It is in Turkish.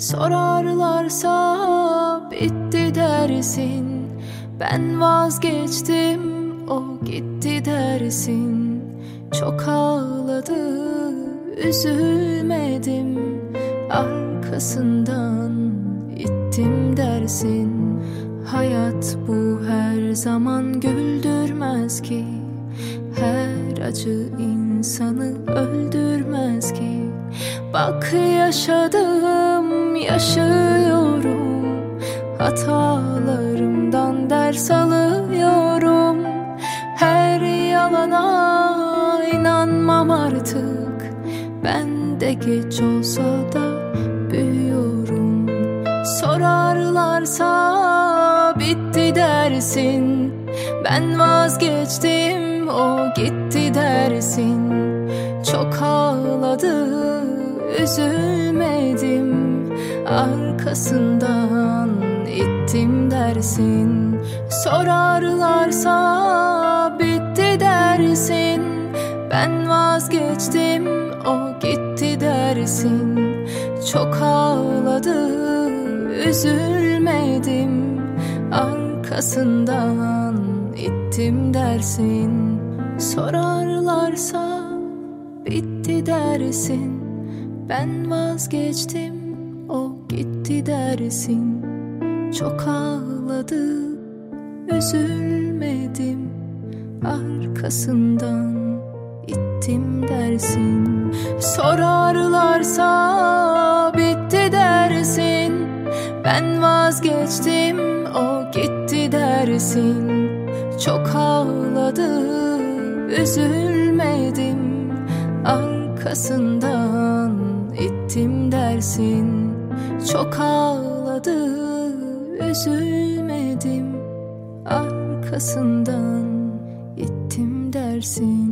Sorarlarsa bitti dersin. Ben vazgeçtim o gitti dersin. Çok ağladı üzülmedim. Arkasından ittim dersin. Hayat bu her zaman güldürmez ki. Her acı insanı öldürmez ki. Bak yaşadım yaşıyorum. Hatalarımdan ders alıyorum. Her yalana inanmam artık. Ben de geç olsa da büyüyorum. Sorarlarsa bitti dersin. Ben vazgeçtim o gitti dersin. Çok ağladı üzülmedim Arkasından ittim dersin. Sorarlarsa bitti dersin. Ben vazgeçtim o gitti dersin. Çok ağladı üzülmedim. Arkasından ittim dersin. Sorarlarsa bitti dersin. Ben vazgeçtim o gitti dersin Çok ağladı. Üzülmedim Arkasından ittim dersin. Sorarlarsa bitti dersin. Ben vazgeçtim o gitti dersin. Çok ağladı üzülmedim. Arkasından ittim dersin Çok ağladı üzülmedim. Arkasından ittim dersin